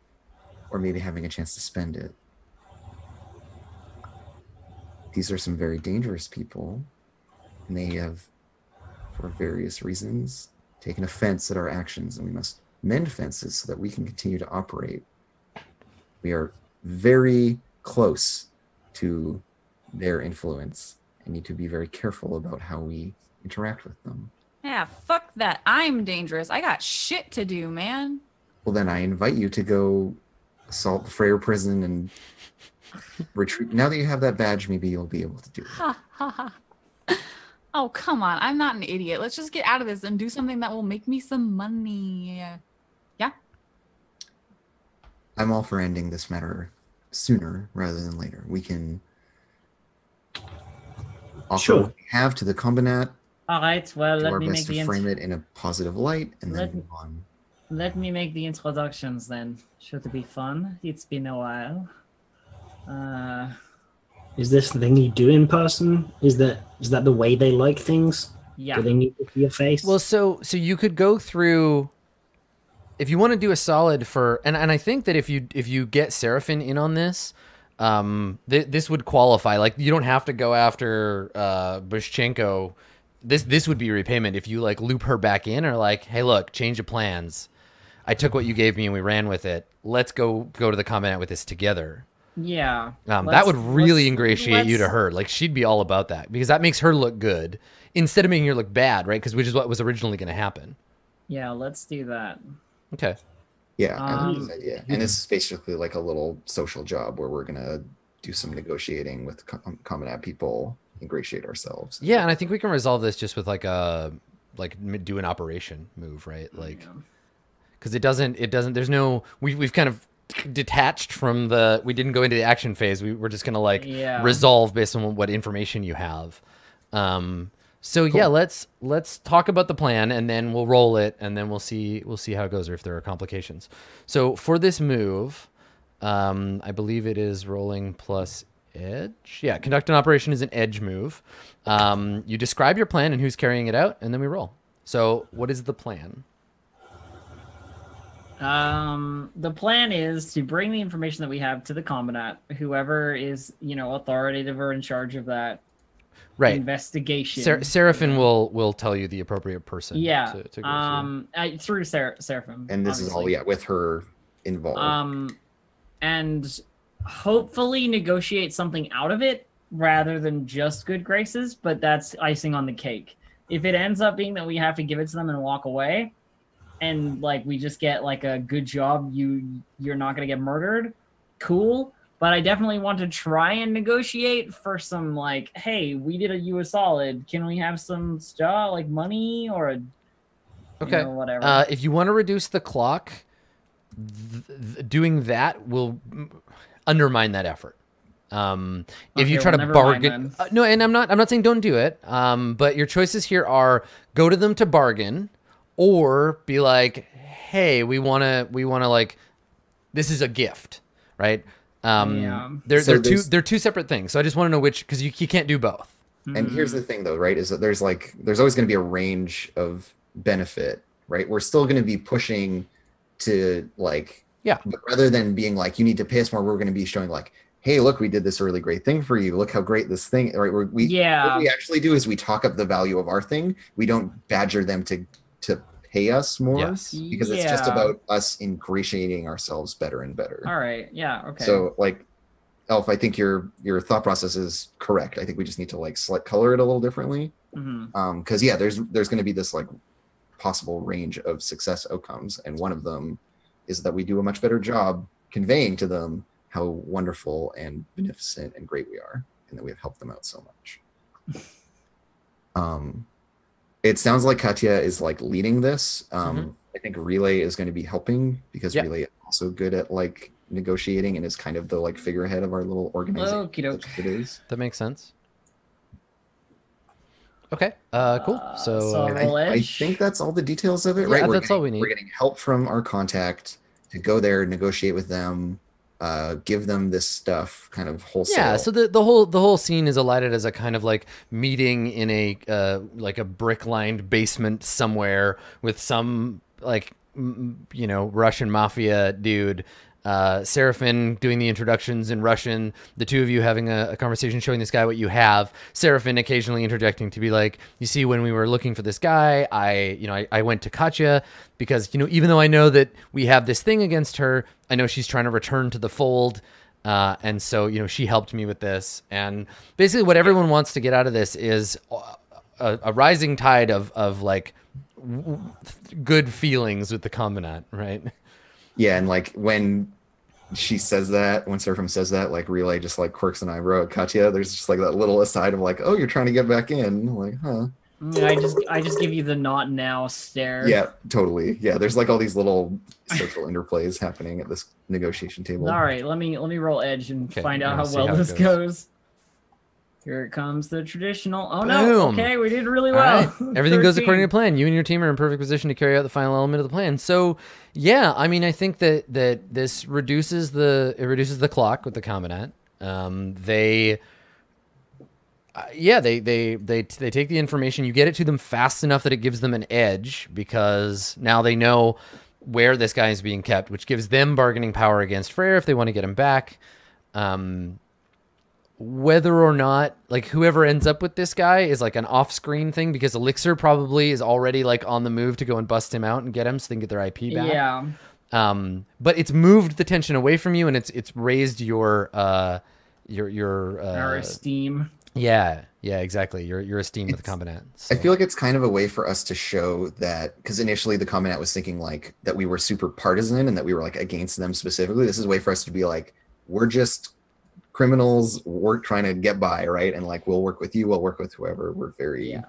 or maybe having a chance to spend it. These are some very dangerous people, and they have, for various reasons, taken offense at our actions, and we must mend fences so that we can continue to operate. We are very close to their influence and need to be very careful about how we interact with them. Yeah, fuck that. I'm dangerous. I got shit to do, man. Well, then I invite you to go assault the Freyr prison and retreat. Now that you have that badge, maybe you'll be able to do it. Ha ha ha. Oh, come on. I'm not an idiot. Let's just get out of this and do something that will make me some money. Yeah. I'm all for ending this matter sooner rather than later. We can offer Sure. what we have to the Combinat, all right well let me make best the to int- frame it in a positive light, and then move on. let me make the introductions then should to be fun it's been a while uh Is this the thing you do in person? Is that is that the way they like things? yeah Do they need to see your face? Well, so so you could go through if you want to do a solid for and and I think that if you if you get Seraphin in on this, um, th- this would qualify. Like you don't have to go after uh Bushchenko. This this would be repayment if you like loop her back in or like, hey, look, change of plans. I took what you gave me and we ran with it. Let's go go to the Combinat with this together. Yeah. Um, that would really let's- ingratiate you to her. Like she'd be all about that because that makes her look good instead of making her look bad, right? Because which is what was originally going to happen. Yeah, let's do that. Okay. Yeah, I like Um, this idea. And this is basically like a little social job where we're gonna do some negotiating with com- Common people, ingratiate ourselves. Yeah, and I think we can resolve this just with like a like do an operation move, right? Like Yeah. because it doesn't it doesn't there's no we we've kind of detached from the we didn't go into the action phase. We we're just gonna like Yeah. resolve based on what information you have. Um. So yeah, let's let's talk about the plan and then we'll roll it and then we'll see we'll see how it goes or if there are complications. So for this move, um, I believe it is rolling plus edge. Yeah, conduct an operation is an edge move. Um, you describe your plan and who's carrying it out, and then we roll. So what is the plan? Um, the plan is to bring the information that we have to the Combinat, whoever is, you know, authoritative or in charge of that Right. investigation. Ser- Seraphim will will tell you the appropriate person. yeah. To, to go through. um, I, through Ser- Seraphim. And this is all obviously. yeah with her involved. Um, and hopefully negotiate something out of it rather than just good graces. But that's icing on the cake. If it ends up being that we have to give it to them and walk away, and like we just get like a good job, you you're not gonna get murdered. Cool. But I definitely want to try and negotiate for some like, hey, we did a you a solid. Can we have some stuff like money or a you okay. know, whatever? Uh, if you want to reduce the clock, th- th- doing that will undermine that effort. Um, if you try well, to bargain, uh, no, and I'm not, I'm not saying don't do it. Um, but your choices here are go to them to bargain, or be like, hey, we want to, we want to like, this is a gift, right? Um, Yeah. they're So they're two they're two separate things. So I just want to know which because you you can't do both. And here's the thing, though, right? Is that there's like there's always going to be a range of benefit, right? We're still going to be pushing to like Yeah. But rather than being like you need to pay us more, we're going to be showing like, hey, look, we did this really great thing for you. Look how great this thing, right? We're, we Yeah. what we actually do is we talk up the value of our thing. We don't badger them to to pay us more Yes. because it's just about us ingratiating ourselves better and better. All right. Yeah. Okay. So like Elf, I think your your thought process is correct. I think we just need to like select color it a little differently. Mhm. Um, because yeah, there's there's gonna be this like possible range of success outcomes, and one of them is that we do a much better job conveying to them how wonderful and beneficent and great we are, and that we have helped them out so much. Um it sounds like Katya is like leading this. Um I think Relay is going to be helping because Yeah. Relay is also good at like negotiating and is kind of the like figurehead of our little organization. Okie doke. It is. That makes sense. Okay. Uh, cool. Uh, So, so- And I, I think that's all the details of it, Yeah, right? We're that's all we need. We're getting help from our contact to go there, negotiate with them, uh, give them this stuff kind of wholesale. yeah. So the, the whole the whole scene is alighted as a kind of like meeting in a uh, like a brick lined basement somewhere with some like you know Russian mafia dude. Uh, Seraphin doing the introductions in Russian, the two of you having a, a conversation showing this guy what you have. Seraphin occasionally interjecting to be like, "You see, when we were looking for this guy, I, you know, I, I went to Katya because you know, even though I know that we have this thing against her, I know she's trying to return to the fold." Uh, and so, you know, she helped me with this. And basically, what everyone wants to get out of this is a, a rising tide of, of like good feelings with the Combinat, right? yeah, and like when she says that, when Seraphim says that, like Relay just like quirks an eyebrow at Katya. There's just like that little aside of like, oh, you're trying to get back in. Like, huh? Mm, I just I just give you the not now stare. Yeah, totally. Yeah, there's like all these little social interplays happening at this negotiation table. All right, let me let me roll edge and Okay, find out how well how this goes. goes. Here it comes the traditional. Oh no! Boom. Okay, we did really well. right. Everything goes according to plan. You and your team are in perfect position to carry out the final element of the plan. So, yeah, I mean, I think that that this reduces the it reduces the clock with the Combinat. Um, they, uh, yeah, they they they they take the information. You get it to them fast enough that it gives them an edge because now they know where this guy is being kept, which gives them bargaining power against Freyr if they want to get him back. Um, whether or not like whoever ends up with this guy is like an off-screen thing because Elixir probably is already like on the move to go and bust him out and get him so they can get their IP back. Yeah. Um, but it's moved the tension away from you and it's it's raised your uh your your uh, Our esteem. yeah yeah exactly your your esteem with the It's- combinat. I feel like it's kind of a way for us to show that because initially the combinat was thinking like that we were super partisan and that we were like against them specifically. This is a way for us to be like, we're just criminals, we're trying to get by, right? And like we'll work with you, we'll work with whoever. We're very Yeah.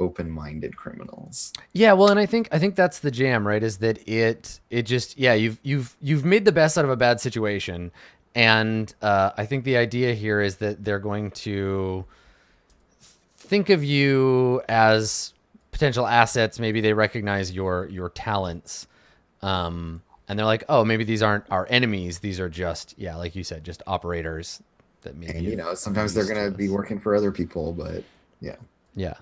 open-minded criminals. Yeah, well, and I think I think that's the jam, right? Is that it it just yeah you've you've you've made the best out of a bad situation, and uh, I think the idea here is that they're going to think of you as potential assets. Maybe they recognize your your talents, um, and they're like, oh, maybe these aren't our enemies. These are just yeah, like you said, just operators that maybe And you know, sometimes they're gonna to be working for other people, but Yeah. Yeah.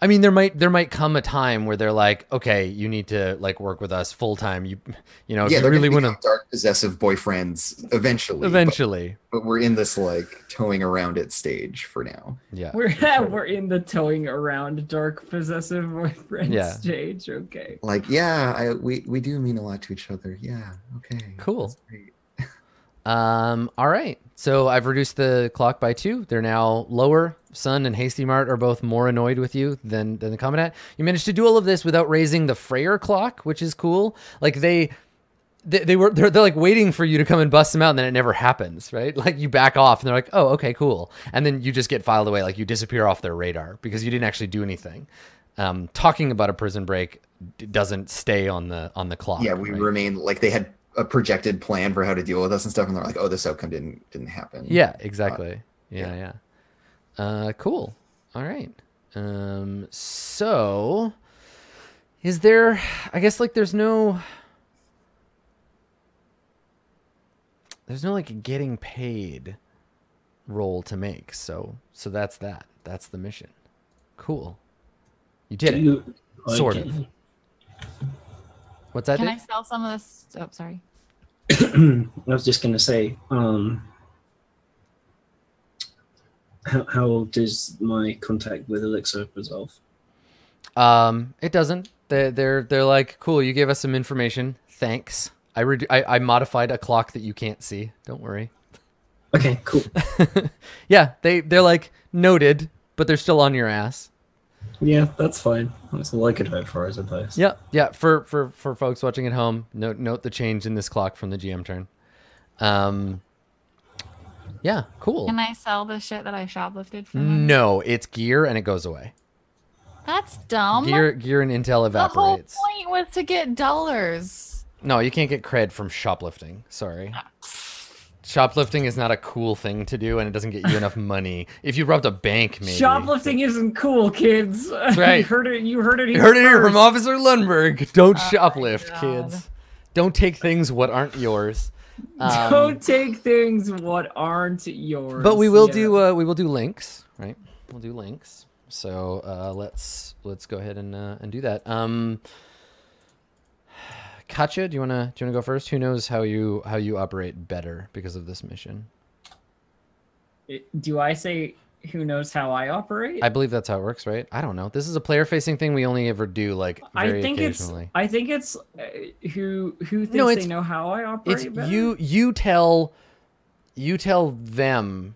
I mean there might there might come a time where they're like, okay, you need to like work with us full time. You you know, yeah, you they're really gonna want dark possessive boyfriends eventually. to but- eventually. but we're in this like towing around it stage for now. Yeah. We're we're in the towing around dark possessive boyfriend Yeah. stage. Okay. Like, yeah, I we we do mean a lot to each other. Yeah, okay, Cool. Um all right. So I've reduced the clock by 2. They're now lower. Sun and Hasty Mart are both more annoyed with you than than the Combinat. You managed to do all of this without raising the Freyr clock, which is cool. Like they they, they were they're, they're like waiting for you to come and bust them out and then it never happens right like you back off and they're like oh okay cool and then you just get filed away like you disappear off their radar because you didn't actually do anything um, talking about a prison break doesn't stay on the on the clock Yeah, we right? remain like they had a projected plan for how to deal with us and stuff, and they're like, oh, this outcome didn't didn't happen. yeah exactly yeah yeah uh, cool all right um, so is there i guess like there's no there's no like getting paid role to make so so that's that that's the mission cool you did it You- Sort okay. of. what's that Can do? I sell some of this? Oh, sorry. I was just gonna say, um, how how does my contact with Elixir resolve? Um, it doesn't. They're they're they're like, cool. You gave us some information. Thanks. I redu- I, I modified a clock that you can't see. Don't worry. Okay, cool. yeah, they they're like noted, but they're still on your ass. Yeah, that's fine. That's all I could hope for, I suppose. Yeah, yeah. For for for folks watching at home, note note the change in this clock from the GM turn. Um. Yeah, cool. Can I sell the shit that I shoplifted from them? No, it's gear and it goes away. That's dumb. Gear gear and intel evaporates. the whole point was to get dollars. No, you can't get cred from shoplifting. Sorry. Shoplifting is not a cool thing to do, and it doesn't get you enough money. If you robbed a bank, maybe. Shoplifting isn't cool, kids. right. you heard it. You heard it. You heard it here from. Officer Lundberg. Don't Oh shoplift, kids. Don't take things what aren't yours. Um, Don't take things what aren't yours. but we will Yeah. do uh, we will do links, right? We'll do links. So uh, let's let's go ahead and uh, and do that. Um, Katya, do you wanna do you wanna go first? Who knows how you how you operate better because of this mission? Do I say who knows how I operate? I believe that's how it works, right? I don't know. This is a player facing thing we only ever do like very I think it's. I think it's uh, who who thinks No, they know how I operate. It's better? you you tell you tell them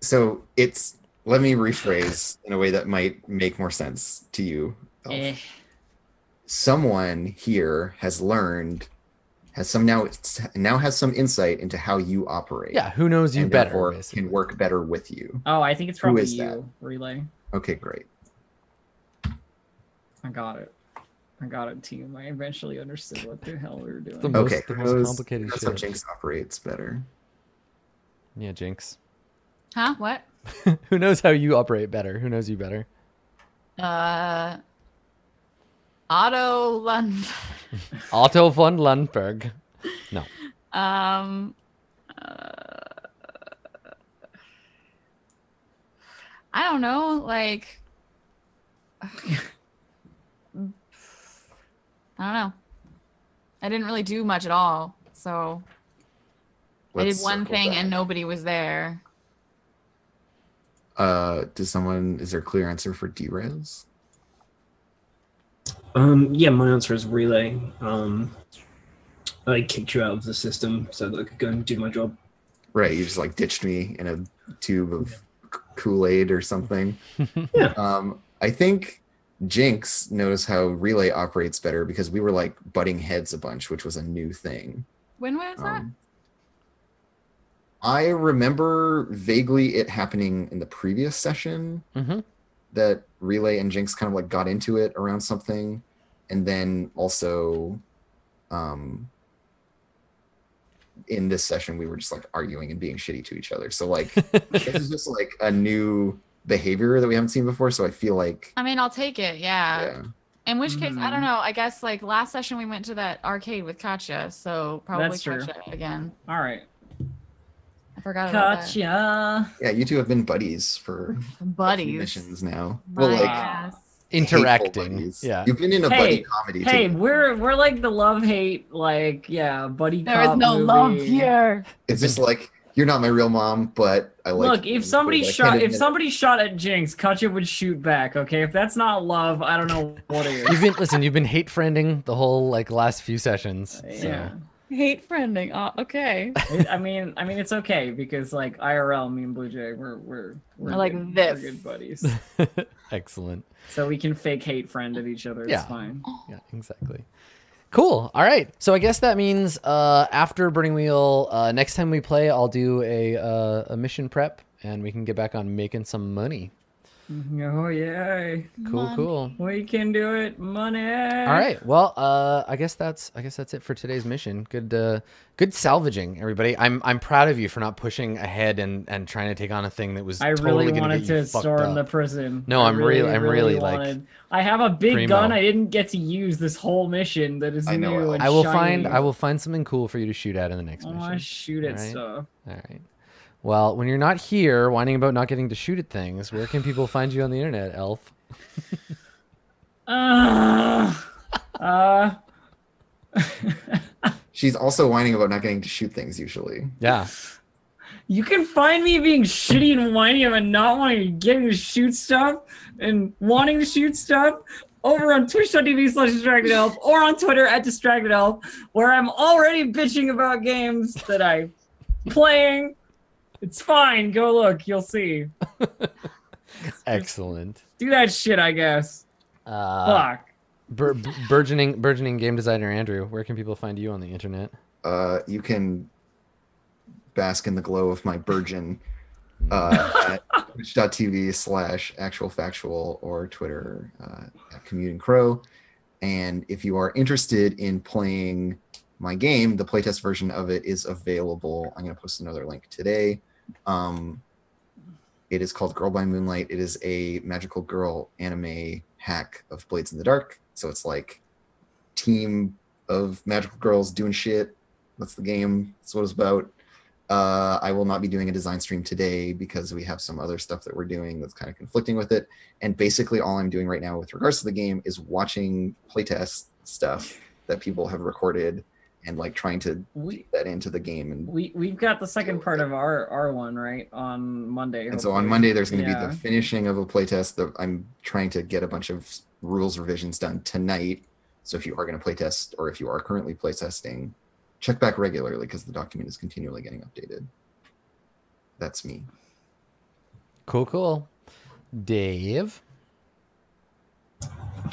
So it's let me rephrase in a way that might make more sense to you. Elf. Eh. Someone here has learned, has some now it's now has some insight into how you operate. Yeah, who knows you better therefore basically. can work better with you. Oh, I think it's Who probably is you, that? Relay. Okay, great. I got it. I got it, team. I eventually understood what the hell we were doing. The most- Okay, the most knows- complicated who knows how. Jinx operates better. Yeah, Jinx. Huh? What? who knows how you operate better? Who knows you better? Uh, Otto Lund. Otto von Lundberg. No. Um, uh, I don't know. Like, I don't know. I didn't really do much at all. So I Let's did one thing back. and nobody was there. Uh, does someone? Is there a clear answer for derails? Um, yeah, my answer is relay. Um, I kicked you out of the system so that I could go and do my job. Right, you just like ditched me in a tube of Kool Aid or something. Yeah. Um, I think Jinx knows how relay operates better because we were like butting heads a bunch, which was a new thing. When was that? Um, I remember vaguely it happening in the previous session Mm-hmm. that Relay and Jinx kind of like got into it around something, and then also, um, in this session we were just like arguing and being shitty to each other. So like this is just like a new behavior that we haven't seen before. So I feel like I mean, I'll take it. Yeah. yeah, In which case, I don't Mhm. know. I guess like last session we went to that arcade with Katya, so probably That's true. Katya again. All right. I forgot about that. Gotcha. yeah, you two have been buddies for Buddies. missions now. My well, like ass. Interacting. Yeah. you've been in a Hey, buddy comedy Hey, too. we're we're like the love hate like yeah buddy. There is cop no love here. It's just like you're not my real mom, but I like. Look, if somebody like, shot, if minutes. somebody shot at Jinx, Katya would shoot back. Okay, if that's not love, I don't know what is. You've been listen. You've been hate friending the whole like last few sessions. So. yeah. Hate friending. Uh, okay. I mean, I mean, it's okay because like IRL, me and Blue Jay, we're we're we're I like good, this. We're good buddies, Excellent. so we can fake hate friend at each other. It's Yeah. fine. Yeah, exactly. Cool. All right. So I guess that means uh, after Burning Wheel, uh, next time we play, I'll do a uh, a mission prep, and we can get back on making some money. Oh yeah, Cool. Money. Cool. we can do it. Money. All right. Well, uh, I guess that's I guess that's it for today's mission. Good, uh, good salvaging, everybody. I'm I'm proud of you for not pushing ahead and and trying to take on a thing that was I totally really wanted to storm the prison. No, I I'm really- I'm really, like, I have a big primo. gun. I didn't get to use this whole mission. That is I know, new and I will shiny. find I will find something cool for you to shoot at in the next I mission. want to shoot at Alright. stuff. All right. Well, when you're not here whining about not getting to shoot at things, where can people find you on the internet, Elf? Uh, uh, she's also whining about not getting to shoot things usually. Yeah. you can find me being shitty and whiny about not wanting to get to shoot stuff and wanting to shoot stuff over on twitch.tv slash distracted elf or on Twitter at distracted elf, where I'm already bitching about games that I'm playing. It's fine. Go look. You'll see. Excellent. Do that shit, I guess. Uh, Fuck. bur- bur- burgeoning burgeoning game designer Andrew, where can people find you on the internet? Uh, you can bask in the glow of my burgeon uh, at twitch.tv slash actual factual or Twitter uh, at commuting crow. And if you are interested in playing my game, the playtest version of it is available. I'm going to post another link today. Um, it is called Girl by Moonlight. It is a magical girl anime hack of Blades in the Dark. So it's like team of magical girls doing shit. That's the game. That's what it's about. Uh, I will not be doing a design stream today because we have some other stuff that we're doing that's kind of conflicting with it. And basically, all I'm doing right now with regards to the game is watching playtest stuff that people have recorded and like trying to We that into the game. And, we we've got the second part of our our one right on Monday. and so on. Monday, there's going to Yeah. be the finishing of a playtest. That I'm trying to get a bunch of rules revisions done tonight. So if you are going to playtest or if you are currently playtesting, check back regularly because the document is continually getting updated. That's me. Cool, cool. Dave.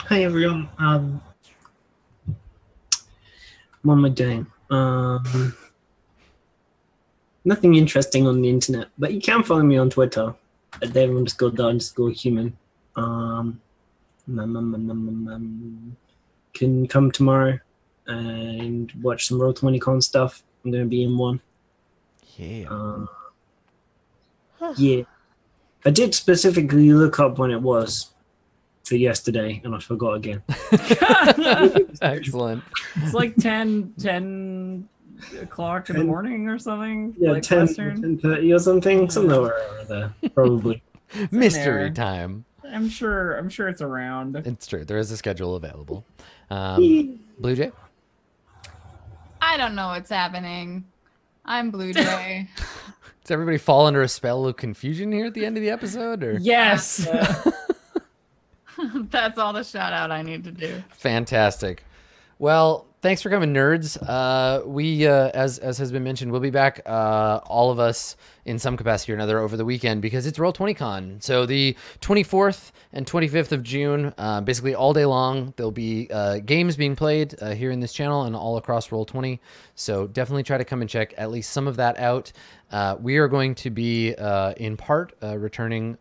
Hey everyone. Um, what am I doing? Um, nothing interesting on the internet, but you can follow me on Twitter at Dave underscore the underscore human. Um, can come tomorrow and watch some Roll Twenty Con stuff. I'm going to be in one. Yeah. Um, yeah, I did specifically look up when it was for yesterday, and I forgot again. Excellent. it's like 10, 10 o'clock in the morning or something. Yeah, like 10, 10 30 or something, somewhere around there, probably. Mystery there. time. I'm sure. I'm sure it's around. It's true. There is a schedule available. Um, Blue Jay. I don't know what's happening. I'm Blue Jay. Does everybody fall under a spell of confusion here at the end of the episode? Or Yes. That's all the shout out I need to do. fantastic. Well, thanks for coming, nerds. Uh, we, uh, as as has been mentioned, we'll be back, uh, all of us in some capacity or another over the weekend because it's Roll Twenty Con. So the twenty fourth and twenty fifth of June, uh, basically all day long, there'll be uh, games being played uh, here in this channel and all across Roll Twenty. So definitely try to come and check at least some of that out. We are going to be in part returning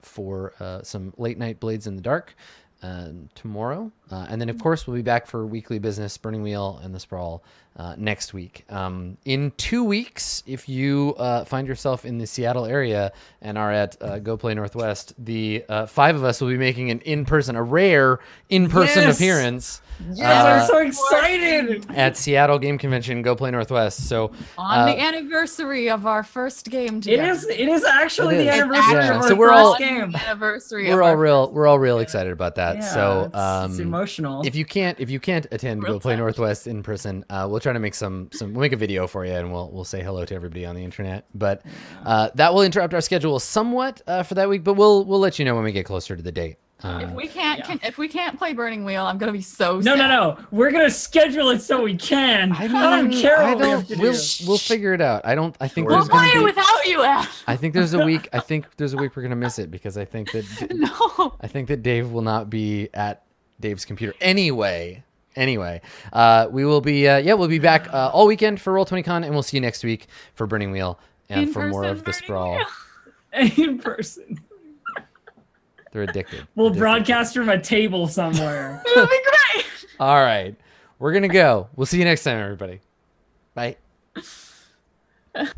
for some late night Blades in the Dark uh, tomorrow. Uh, and then, of course, we'll be back for weekly business, Burning Wheel, and the Sprawl uh, next week. Um, in two weeks, if you uh, find yourself in the Seattle area and are at uh, Go Play Northwest, the uh, five of us will be making an in person, a rare in person Yes! appearance yes, Uh, I'm so excited. at Seattle Game Convention, Go Play Northwest. So, On Uh, the anniversary of our first game together. is. It is actually It the anniversary Yeah, of our so we're first all- game. anniversary. we're of all real, we're all real excited about that. Yeah, so, it's, um, it's emotional. if you can't if you can't attend Real Go Play time. Northwest in person, uh, we'll try to make some some we'll make a video for you and we'll we'll say hello to everybody on the internet. But uh, that will interrupt our schedule somewhat uh, for that week, but we'll we'll let you know when we get closer to the date. If Um, we can't, Yeah. can, if we can't play Burning Wheel, I'm gonna be so no, sad. no, no. We're gonna schedule it so we can. I, I, don't care I what we have don't. to We'll do. we'll figure it out. I don't. I think We'll We'll play it be. without you, Ash. I think there's a week. I think there's a week we're gonna miss it because I think that No. I think that Dave will not be at Dave's computer anyway. Anyway, uh, we will be uh, yeah we'll be back uh, all weekend for Roll Twenty Con and we'll see you next week for Burning Wheel and In for more of the Burning sprawl. Wheel. in person. They're addicted. We'll Addicted. broadcast from a table somewhere. It'll be great. All right, we're gonna go. We'll see you next time, everybody. Bye.